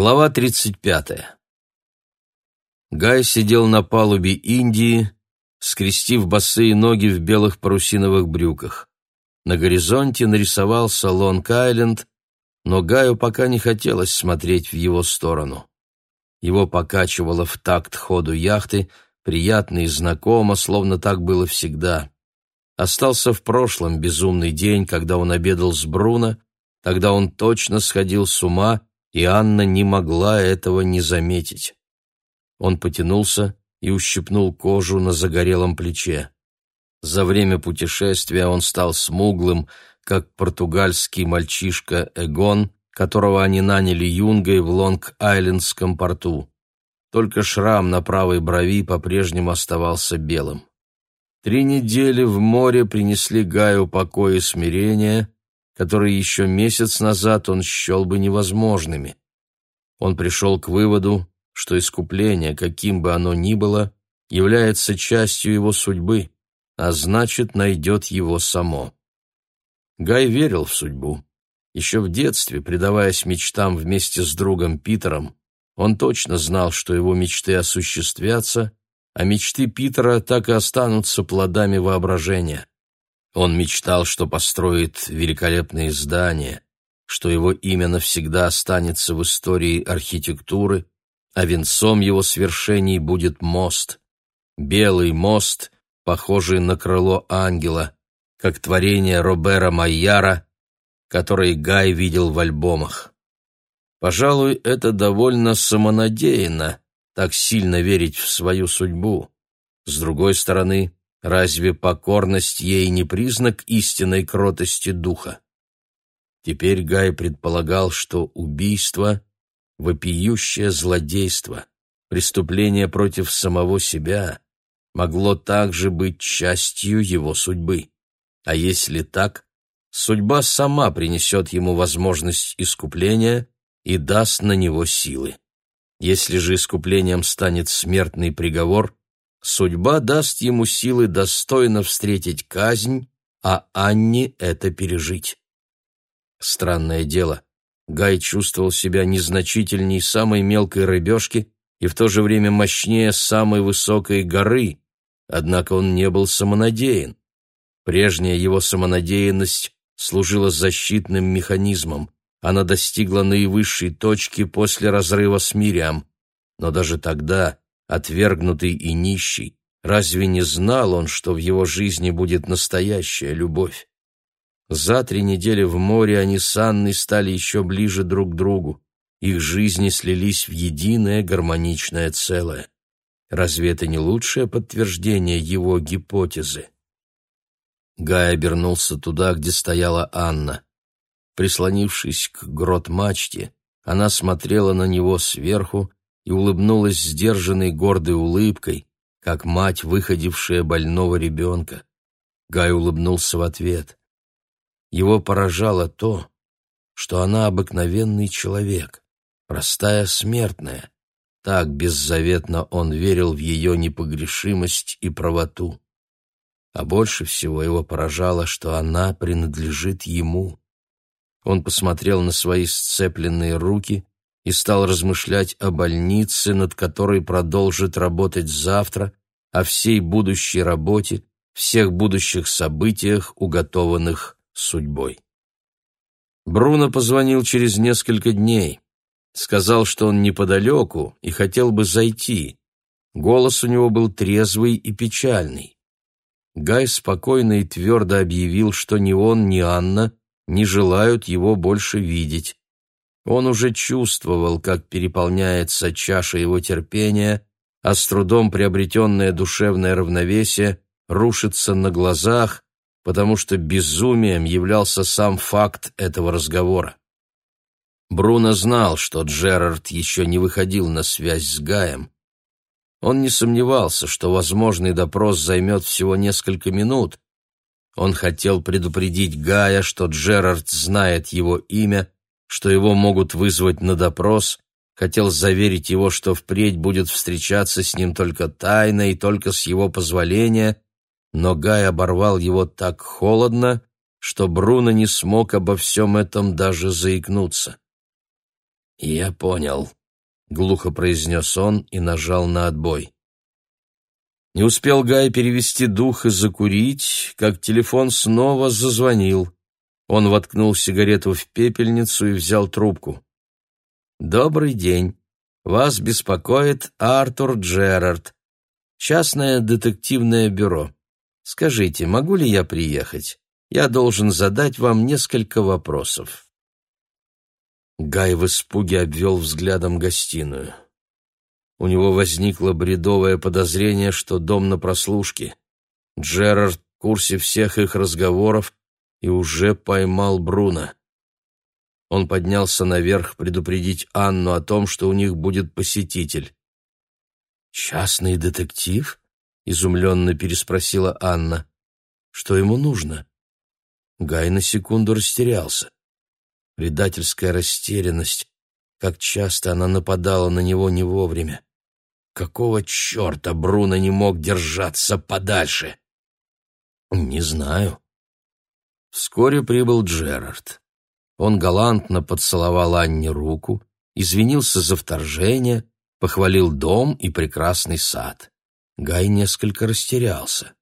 Глава 35. Гай сидел на палубе Индии, скрестив босые ноги в белых парусиновых брюках. На горизонте нарисовался Лонг-Айленд, но Гаю пока не хотелось смотреть в его сторону. Его покачивало в такт ходу яхты, приятно и знакомо, словно так было всегда. Остался в прошлом безумный день, когда он обедал с Бруно, тогда он точно сходил с ума, и Анна не могла этого не заметить. Он потянулся и ущипнул кожу на загорелом плече. За время путешествия он стал смуглым, как португальский мальчишка Эгон, которого они наняли юнгой в Лонг-Айлендском порту. Только шрам на правой брови по-прежнему оставался белым. Три недели в море принесли Гаю покой и смирение, которые еще месяц назад он счел бы невозможными. Он пришел к выводу, что искупление, каким бы оно ни было, является частью его судьбы, а значит, найдет его само. Гай верил в судьбу. Еще в детстве, предаваясь мечтам вместе с другом Питером, он точно знал, что его мечты осуществятся, а мечты Питера так и останутся плодами воображения. Он мечтал, что построит великолепные здания, что его имя навсегда останется в истории архитектуры, а венцом его свершений будет мост. Белый мост, похожий на крыло ангела, как творение Робера Майяра, который Гай видел в альбомах. Пожалуй, это довольно самонадеянно, так сильно верить в свою судьбу. С другой стороны, Разве покорность ей не признак истинной кротости духа? Теперь Гай предполагал, что убийство — вопиющее злодейство, преступление против самого себя могло также быть частью его судьбы. А если так, судьба сама принесет ему возможность искупления и даст на него силы. Если же искуплением станет смертный приговор, Судьба даст ему силы достойно встретить казнь, а Анне это пережить. Странное дело, Гай чувствовал себя незначительней самой мелкой рыбешки и в то же время мощнее самой высокой горы, однако он не был самонадеян. Прежняя его самонадеянность служила защитным механизмом. Она достигла наивысшей точки после разрыва с Мириам. Но даже тогда отвергнутый и нищий, разве не знал он, что в его жизни будет настоящая любовь? За три недели в море они с Анной стали еще ближе друг к другу. Их жизни слились в единое гармоничное целое. Разве это не лучшее подтверждение его гипотезы? Гай обернулся туда, где стояла Анна. Прислонившись к грот-мачте, она смотрела на него сверху, и улыбнулась сдержанной гордой улыбкой, как мать, выходившая больного ребенка. Гай улыбнулся в ответ. Его поражало то, что она обыкновенный человек, простая смертная. Так беззаветно он верил в ее непогрешимость и правоту. А больше всего его поражало, что она принадлежит ему. Он посмотрел на свои сцепленные руки и стал размышлять о больнице, над которой продолжит работать завтра, о всей будущей работе, всех будущих событиях, уготованных судьбой. Бруно позвонил через несколько дней. Сказал, что он неподалеку и хотел бы зайти. Голос у него был трезвый и печальный. Гай спокойно и твердо объявил, что ни он, ни Анна не желают его больше видеть. Он уже чувствовал, как переполняется чаша его терпения, а с трудом приобретенное душевное равновесие рушится на глазах, потому что безумием являлся сам факт этого разговора. Бруно знал, что Джерард еще не выходил на связь с Гаем. Он не сомневался, что возможный допрос займет всего несколько минут. Он хотел предупредить Гая, что Джерард знает его имя что его могут вызвать на допрос, хотел заверить его, что впредь будет встречаться с ним только тайно и только с его позволения, но Гай оборвал его так холодно, что Бруно не смог обо всем этом даже заикнуться. «Я понял», — глухо произнес он и нажал на отбой. Не успел Гай перевести дух и закурить, как телефон снова зазвонил. Он воткнул сигарету в пепельницу и взял трубку. «Добрый день. Вас беспокоит Артур Джерард. Частное детективное бюро. Скажите, могу ли я приехать? Я должен задать вам несколько вопросов». Гай в испуге обвел взглядом гостиную. У него возникло бредовое подозрение, что дом на прослушке. Джерард в курсе всех их разговоров и уже поймал Бруно. Он поднялся наверх предупредить Анну о том, что у них будет посетитель. «Частный детектив?» — изумленно переспросила Анна. «Что ему нужно?» Гай на секунду растерялся. Предательская растерянность, как часто она нападала на него не вовремя. Какого черта Бруно не мог держаться подальше? Не знаю. Вскоре прибыл Джерард. Он галантно поцеловал Анне руку, извинился за вторжение, похвалил дом и прекрасный сад. Гай несколько растерялся.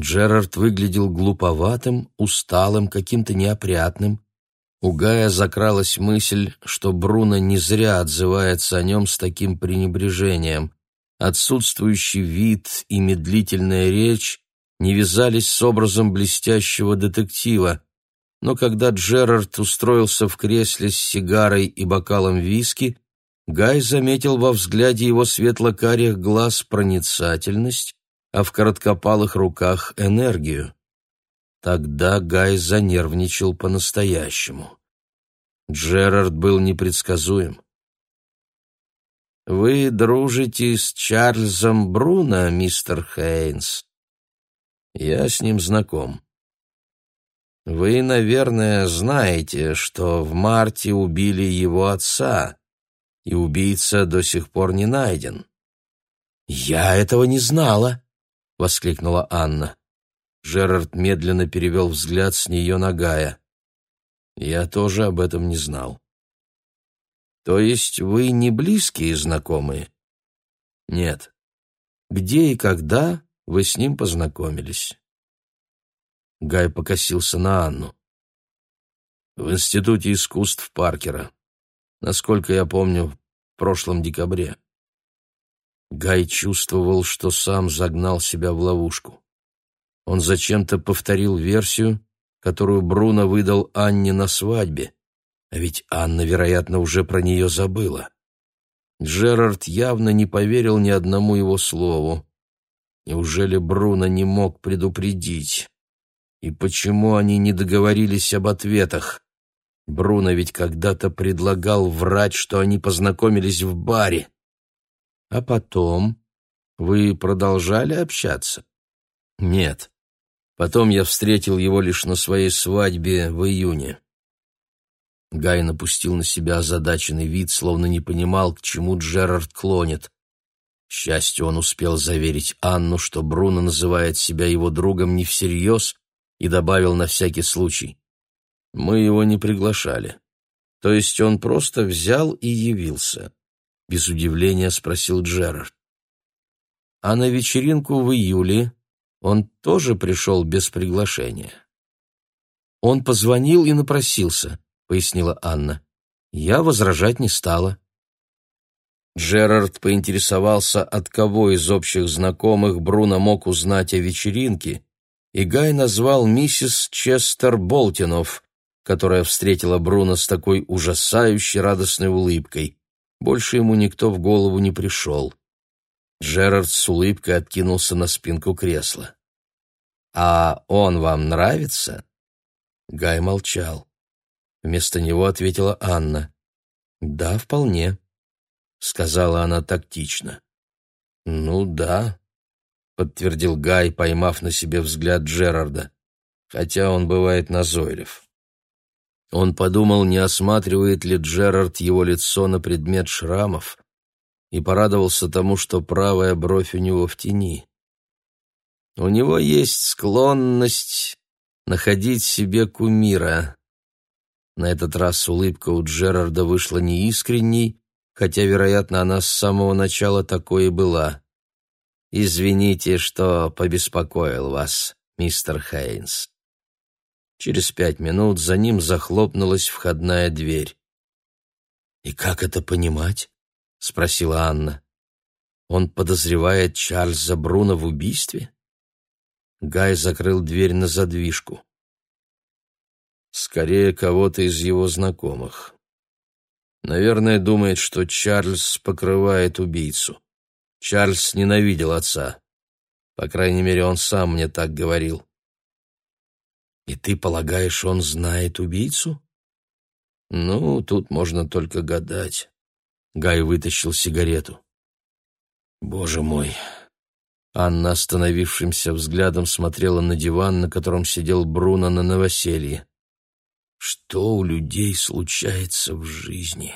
Джерард выглядел глуповатым, усталым, каким-то неопрятным. У Гая закралась мысль, что Бруно не зря отзывается о нем с таким пренебрежением отсутствующий вид и медлительная речь не вязались с образом блестящего детектива, но когда Джерард устроился в кресле с сигарой и бокалом виски, Гай заметил во взгляде его светло-карих глаз проницательность, а в короткопалых руках энергию. Тогда Гай занервничал по-настоящему. Джерард был непредсказуем. Вы дружите с Чарльзом Бруно, мистер Хейнс? Я с ним знаком. Вы, наверное, знаете, что в марте убили его отца, и убийца до сих пор не найден. Я этого не знала, воскликнула Анна. Джерард медленно перевел взгляд с нее на Гая. Я тоже об этом не знал. То есть вы не близкие знакомые? Нет. Где и когда вы с ним познакомились? Гай покосился на Анну. В Институте искусств Паркера. Насколько я помню, в прошлом декабре. Гай чувствовал, что сам загнал себя в ловушку. Он зачем-то повторил версию, которую Бруно выдал Анне на свадьбе, а ведь Анна, вероятно, уже про нее забыла. Джерард явно не поверил ни одному его слову. Неужели Бруно не мог предупредить? И почему они не договорились об ответах? Бруно ведь когда-то предлагал врать, что они познакомились в баре. А потом вы продолжали общаться? Нет. Потом я встретил его лишь на своей свадьбе в июне. Гай напустил на себя озадаченный вид, словно не понимал, к чему Джерард клонит. К счастью, он успел заверить Анну, что Бруно называет себя его другом не всерьез, и добавил на всякий случай. «Мы его не приглашали. То есть он просто взял и явился?» Без удивления спросил Джерард. «А на вечеринку в июле он тоже пришел без приглашения?» Он позвонил и напросился пояснила Анна. Я возражать не стала. Джерард поинтересовался, от кого из общих знакомых Бруно мог узнать о вечеринке, и Гай назвал миссис Честер Болтинов, которая встретила Бруно с такой ужасающей радостной улыбкой. Больше ему никто в голову не пришел. Джерард с улыбкой откинулся на спинку кресла. «А он вам нравится?» Гай молчал. Вместо него ответила Анна. «Да, вполне», — сказала она тактично. «Ну да», — подтвердил Гай, поймав на себе взгляд Джерарда, хотя он бывает назойлив. Он подумал, не осматривает ли Джерард его лицо на предмет шрамов, и порадовался тому, что правая бровь у него в тени. У него есть склонность находить себе кумира, На этот раз улыбка у Джерарда вышла неискренней, хотя, вероятно, она с самого начала такой и была. «Извините, что побеспокоил вас, мистер Хейнс». Через пять минут за ним захлопнулась входная дверь. «И как это понимать?» — спросила Анна. «Он подозревает Чарльза Бруно в убийстве?» Гай закрыл дверь на задвижку. «Скорее, кого-то из его знакомых. Наверное, думает, что Чарльз покрывает убийцу. Чарльз ненавидел отца. По крайней мере, он сам мне так говорил». «И ты полагаешь, он знает убийцу?» «Ну, тут можно только гадать». Гай вытащил сигарету. «Боже мой!» Анна остановившимся взглядом смотрела на диван, на котором сидел Бруно на новоселье. «Что у людей случается в жизни?»